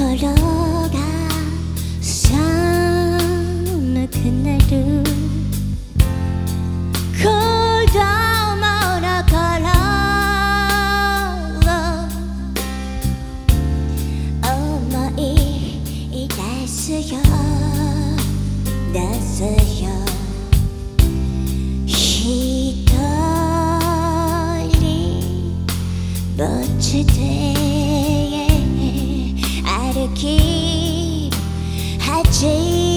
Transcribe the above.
心が寒くなる子供の頃思い出すよ出すよ一人ぼっちで to keep hatching.